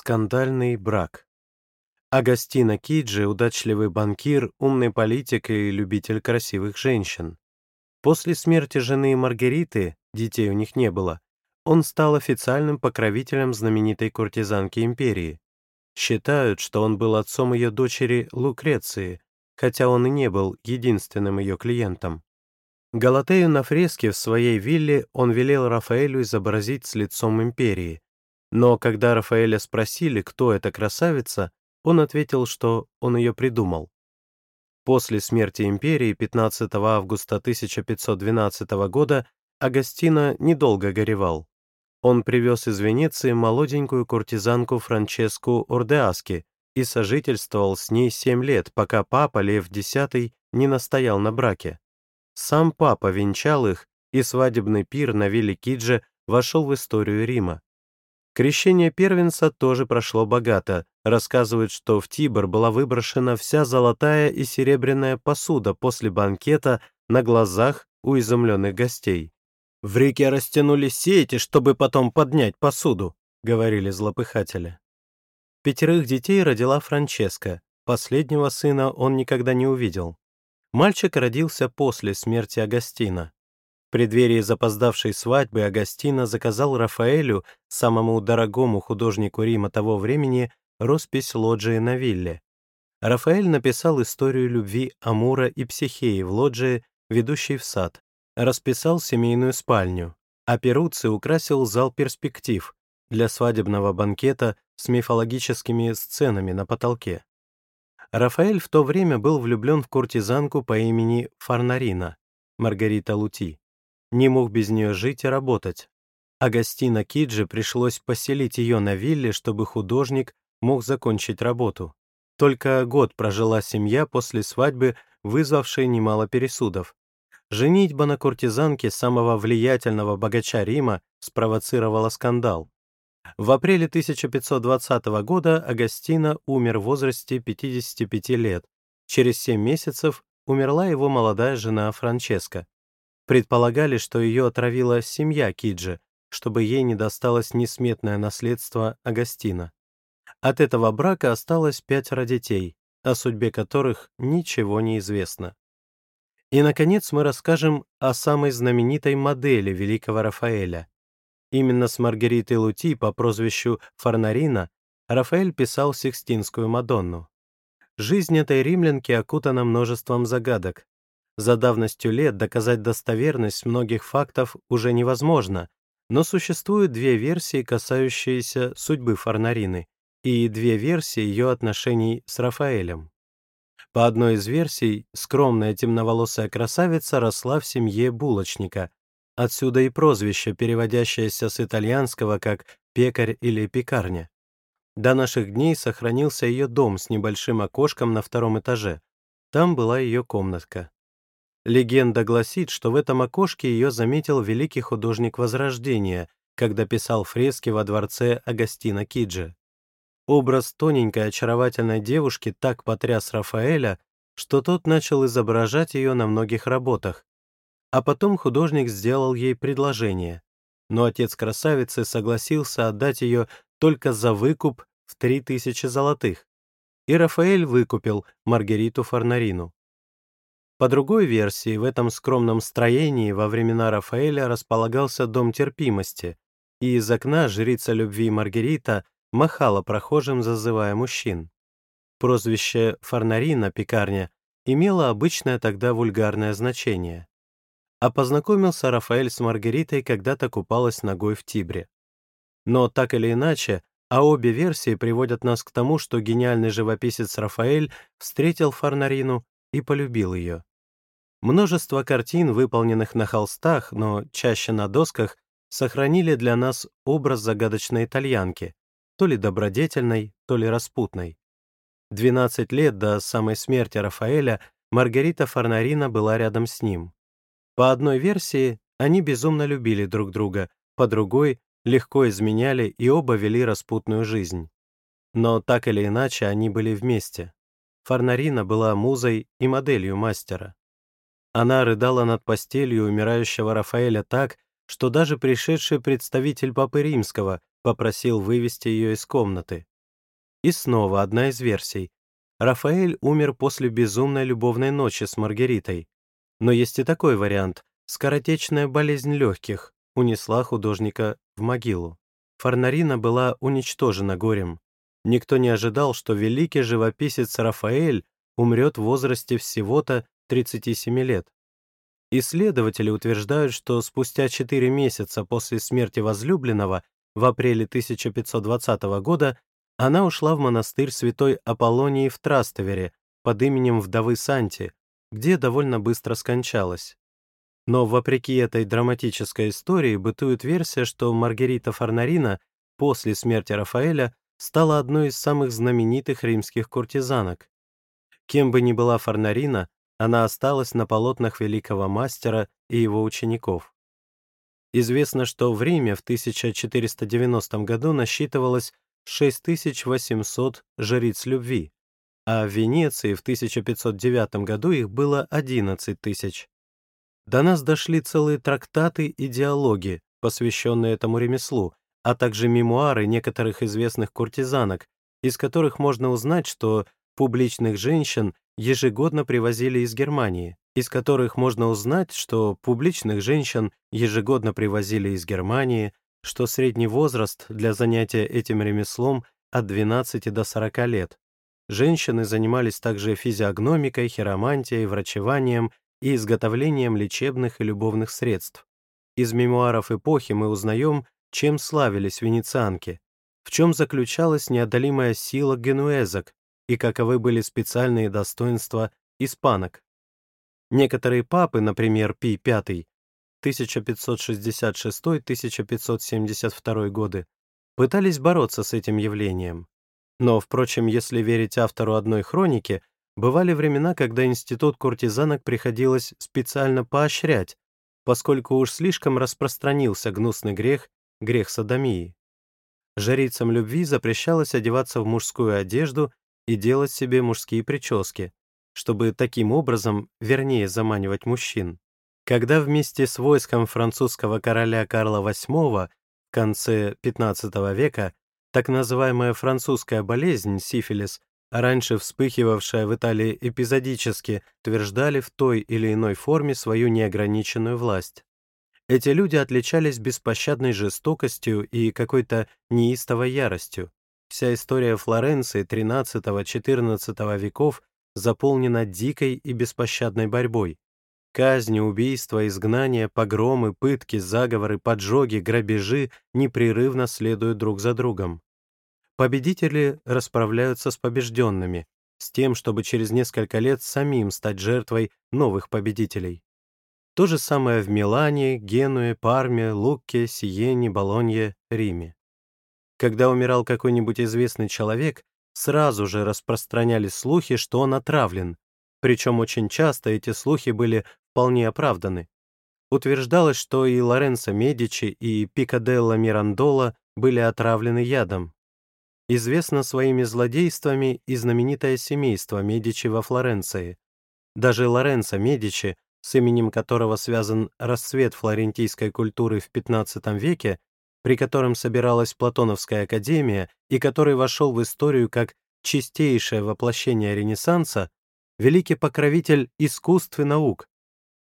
Скандальный брак. Агастино Киджи — удачливый банкир, умный политик и любитель красивых женщин. После смерти жены Маргариты, детей у них не было, он стал официальным покровителем знаменитой куртизанки империи. Считают, что он был отцом ее дочери Лукреции, хотя он и не был единственным ее клиентом. Галатею на фреске в своей вилле он велел Рафаэлю изобразить с лицом империи, но когда Рафаэля спросили, кто эта красавица, он ответил, что он ее придумал. После смерти империи 15 августа 1512 года Агастино недолго горевал. Он привез из Венеции молоденькую куртизанку Франческу Ордеаски и сожительствовал с ней семь лет, пока папа Лев X не настоял на браке. Сам папа венчал их, и свадебный пир на вилле вошел в историю Рима. Крещение первенца тоже прошло богато. Рассказывают, что в Тибр была выброшена вся золотая и серебряная посуда после банкета на глазах у изумленных гостей. «В реке растянули сети, чтобы потом поднять посуду», — говорили злопыхатели. Пятерых детей родила Франческа. Последнего сына он никогда не увидел. Мальчик родился после смерти Агастина. В преддверии запоздавшей свадьбы Агастино заказал Рафаэлю, самому дорогому художнику Рима того времени, роспись лоджии на вилле. Рафаэль написал историю любви Амура и Психеи в лоджии, ведущей в сад, расписал семейную спальню, а Перуци украсил зал перспектив для свадебного банкета с мифологическими сценами на потолке. Рафаэль в то время был влюблен в куртизанку по имени Фарнарина, Маргарита Лути не мог без нее жить и работать. Агастина Киджи пришлось поселить ее на вилле, чтобы художник мог закончить работу. Только год прожила семья после свадьбы, вызвавшей немало пересудов. Женитьба на куртизанке самого влиятельного богача Рима спровоцировала скандал. В апреле 1520 года Агастина умер в возрасте 55 лет. Через 7 месяцев умерла его молодая жена Франческа. Предполагали, что ее отравила семья Киджи, чтобы ей не досталось несметное наследство Агастина. От этого брака осталось пятеро детей, о судьбе которых ничего не известно. И, наконец, мы расскажем о самой знаменитой модели великого Рафаэля. Именно с Маргаритой Лути по прозвищу Фарнарина Рафаэль писал Сикстинскую Мадонну. Жизнь этой римлянки окутана множеством загадок, за давностью лет доказать достоверность многих фактов уже невозможно, но существуют две версии, касающиеся судьбы Фарнарины, и две версии ее отношений с Рафаэлем. По одной из версий, скромная темноволосая красавица росла в семье булочника, отсюда и прозвище, переводящееся с итальянского как «пекарь» или «пекарня». До наших дней сохранился ее дом с небольшим окошком на втором этаже. Там была ее комнатка. Легенда гласит, что в этом окошке ее заметил великий художник Возрождения, когда писал фрески во дворце Агастина Киджи. Образ тоненькой очаровательной девушки так потряс Рафаэля, что тот начал изображать ее на многих работах. А потом художник сделал ей предложение. Но отец красавицы согласился отдать ее только за выкуп в три тысячи золотых. И Рафаэль выкупил Маргариту Фарнарину. По другой версии, в этом скромном строении во времена Рафаэля располагался дом терпимости, и из окна жрица любви Маргарита махала прохожим, зазывая мужчин. Прозвище «Фарнарина» пекарня имело обычное тогда вульгарное значение. А познакомился Рафаэль с Маргаритой, когда-то купалась ногой в Тибре. Но так или иначе, а обе версии приводят нас к тому, что гениальный живописец Рафаэль встретил Фарнарину и полюбил ее. Множество картин, выполненных на холстах, но чаще на досках, сохранили для нас образ загадочной итальянки, то ли добродетельной, то ли распутной. 12 лет до самой смерти Рафаэля Маргарита Фарнарина была рядом с ним. По одной версии, они безумно любили друг друга, по другой — легко изменяли и оба вели распутную жизнь. Но так или иначе они были вместе. Фарнарина была музой и моделью мастера. Она рыдала над постелью умирающего Рафаэля так, что даже пришедший представитель Папы Римского попросил вывести ее из комнаты. И снова одна из версий. Рафаэль умер после безумной любовной ночи с Маргаритой. Но есть и такой вариант. Скоротечная болезнь легких унесла художника в могилу. Фарнарина была уничтожена горем. Никто не ожидал, что великий живописец Рафаэль умрет в возрасте всего-то 37 лет. Исследователи утверждают, что спустя 4 месяца после смерти возлюбленного в апреле 1520 года она ушла в монастырь святой Аполлонии в Трастовере под именем вдовы Санти, где довольно быстро скончалась. Но вопреки этой драматической истории бытует версия, что Маргарита Фарнарина после смерти Рафаэля стала одной из самых знаменитых римских куртизанок. Кем бы ни была Фарнарина, она осталась на полотнах великого мастера и его учеников. Известно, что в Риме в 1490 году насчитывалось 6800 жриц любви, а в Венеции в 1509 году их было 11 тысяч. До нас дошли целые трактаты и диалоги, посвященные этому ремеслу, а также мемуары некоторых известных куртизанок, из которых можно узнать, что публичных женщин ежегодно привозили из Германии, из которых можно узнать, что публичных женщин ежегодно привозили из Германии, что средний возраст для занятия этим ремеслом от 12 до 40 лет. Женщины занимались также физиогномикой, хиромантией, врачеванием и изготовлением лечебных и любовных средств. Из мемуаров эпохи мы узнаем, чем славились венецианки, в чем заключалась неодолимая сила генуэзок и каковы были специальные достоинства испанок. Некоторые папы, например, Пий V, 1566-1572 годы, пытались бороться с этим явлением. Но, впрочем, если верить автору одной хроники, бывали времена, когда институт куртизанок приходилось специально поощрять, поскольку уж слишком распространился гнусный грех, грех садомии. Жрицам любви запрещалось одеваться в мужскую одежду и делать себе мужские прически, чтобы таким образом вернее заманивать мужчин. Когда вместе с войском французского короля Карла VIII в конце XV века так называемая французская болезнь, сифилис, раньше вспыхивавшая в Италии эпизодически, утверждали в той или иной форме свою неограниченную власть. Эти люди отличались беспощадной жестокостью и какой-то неистовой яростью. Вся история Флоренции XIII-XIV веков заполнена дикой и беспощадной борьбой. Казни, убийства, изгнания, погромы, пытки, заговоры, поджоги, грабежи непрерывно следуют друг за другом. Победители расправляются с побежденными, с тем, чтобы через несколько лет самим стать жертвой новых победителей. То же самое в Милане, Генуе, Парме, Лукке, Сиене, Болонье, Риме. Когда умирал какой-нибудь известный человек, сразу же распространялись слухи, что он отравлен, причем очень часто эти слухи были вполне оправданы. Утверждалось, что и Лоренцо Медичи, и Пикаделло Мирандола были отравлены ядом. Известно своими злодействами и знаменитое семейство Медичи во Флоренции. Даже Лоренцо Медичи, с именем которого связан расцвет флорентийской культуры в XV веке, при котором собиралась Платоновская академия и который вошел в историю как чистейшее воплощение Ренессанса, великий покровитель искусств и наук,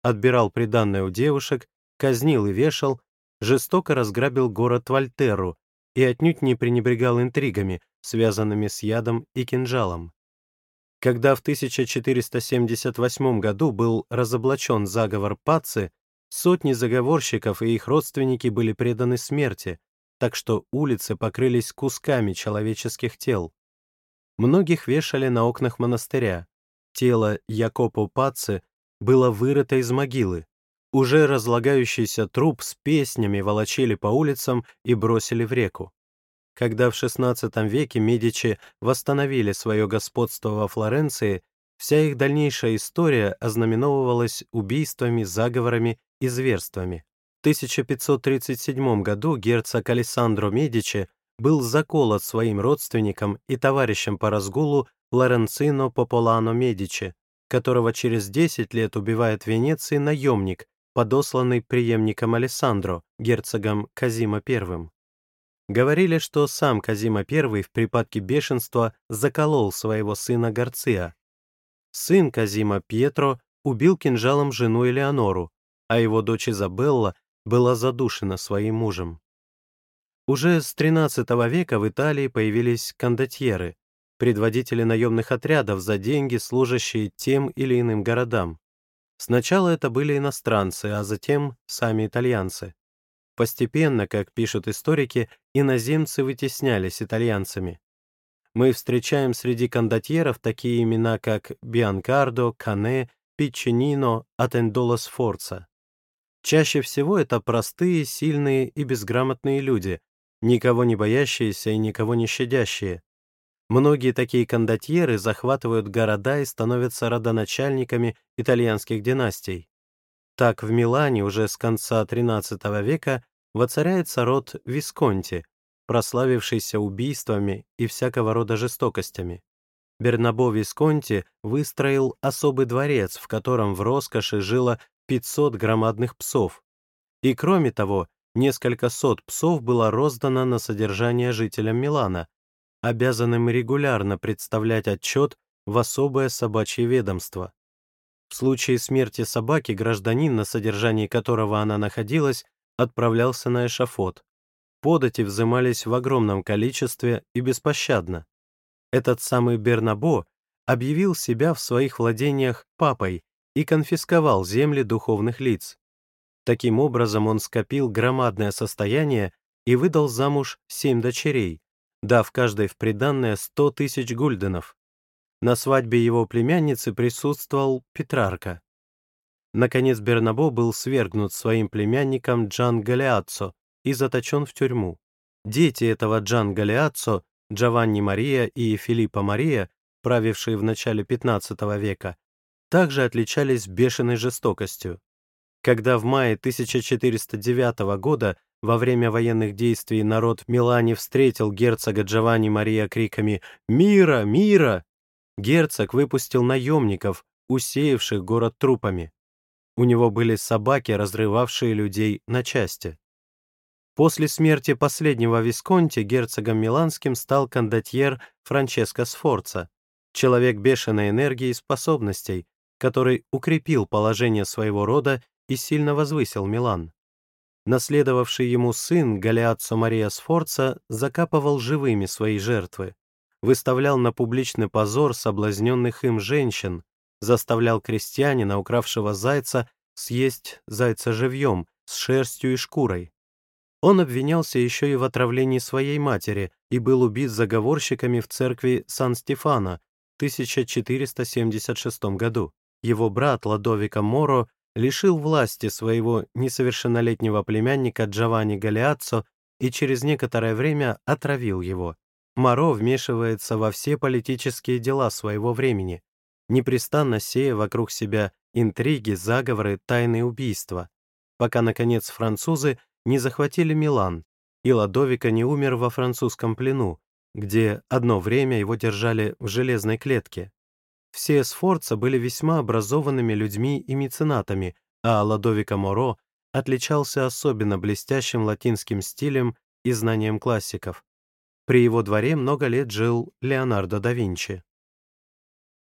отбирал приданное у девушек, казнил и вешал, жестоко разграбил город Вольтеру и отнюдь не пренебрегал интригами, связанными с ядом и кинжалом. Когда в 1478 году был разоблачен заговор Паци, сотни заговорщиков и их родственники были преданы смерти, так что улицы покрылись кусками человеческих тел. Многих вешали на окнах монастыря, Тело Якопо Паци было вырыто из могилы. Уже разлагающийся труп с песнями волочили по улицам и бросили в реку. Когда в XVI веке Медичи восстановили свое господство во Флоренции, вся их дальнейшая история ознаменовывалась убийствами, заговорами и зверствами. В 1537 году герцог Алессандро Медичи был заколот своим родственником и товарищем по разгулу Лоренцино Пополано Медичи, которого через 10 лет убивает в Венеции наемник, подосланный преемником Алессандро, герцогом Казима I. Говорили, что сам Казима I в припадке бешенства заколол своего сына Гарция. Сын Казима Пьетро убил кинжалом жену Элеонору, а его дочь Изабелла была задушена своим мужем. Уже с XIII века в Италии появились кондотьеры, предводители наемных отрядов за деньги, служащие тем или иным городам. Сначала это были иностранцы, а затем сами итальянцы. Постепенно, как пишут историки, иноземцы вытеснялись итальянцами. Мы встречаем среди кондотьеров такие имена, как Бианкардо, Кане, Пиччинино, Атендоло Сфорца. Чаще всего это простые, сильные и безграмотные люди, никого не боящиеся и никого не щадящие. Многие такие кондотьеры захватывают города и становятся родоначальниками итальянских династий. Так в Милане уже с конца XIII века воцаряется род Висконти, прославившийся убийствами и всякого рода жестокостями. Бернабо Висконти выстроил особый дворец, в котором в роскоши жило 500 громадных псов. И кроме того, несколько сот псов было роздано на содержание жителям Милана, обязанным регулярно представлять отчет в особое собачье ведомство. В случае смерти собаки гражданин, на содержании которого она находилась, отправлялся на эшафот. Подати взымались в огромном количестве и беспощадно. Этот самый Бернабо объявил себя в своих владениях папой и конфисковал земли духовных лиц. Таким образом он скопил громадное состояние и выдал замуж семь дочерей, дав каждой в приданное сто тысяч гульденов. На свадьбе его племянницы присутствовал Петрарка. Наконец Бернабо был свергнут своим племянником Джан Галиаццо и заточен в тюрьму. Дети этого Джан Галиаццо, Джованни Мария и Филиппо Мария, правившие в начале XV века, также отличались бешеной жестокостью. Когда в мае 1409 года во время военных действий народ в Милане встретил герцога Джованни Мария криками «Мира! Мира!», герцог выпустил наемников, усеявших город трупами. У него были собаки, разрывавшие людей на части. После смерти последнего Висконти герцогом Миланским стал кондотьер Франческо Сфорца, человек бешеной энергии и способностей, который укрепил положение своего рода и сильно возвысил Милан. Наследовавший ему сын Галиаццо Мария Сфорца закапывал живыми свои жертвы, выставлял на публичный позор соблазненных им женщин, заставлял крестьянина, укравшего зайца, съесть зайца живьем, с шерстью и шкурой. Он обвинялся еще и в отравлении своей матери и был убит заговорщиками в церкви Сан-Стефано в 1476 году его брат Ладовика Моро лишил власти своего несовершеннолетнего племянника Джованни Галиаццо и через некоторое время отравил его. Моро вмешивается во все политические дела своего времени, непрестанно сея вокруг себя интриги, заговоры, тайные убийства, пока, наконец, французы не захватили Милан, и Ладовика не умер во французском плену, где одно время его держали в железной клетке. Все Сфорца были весьма образованными людьми и меценатами, а Ладовико Моро отличался особенно блестящим латинским стилем и знанием классиков. При его дворе много лет жил Леонардо да Винчи.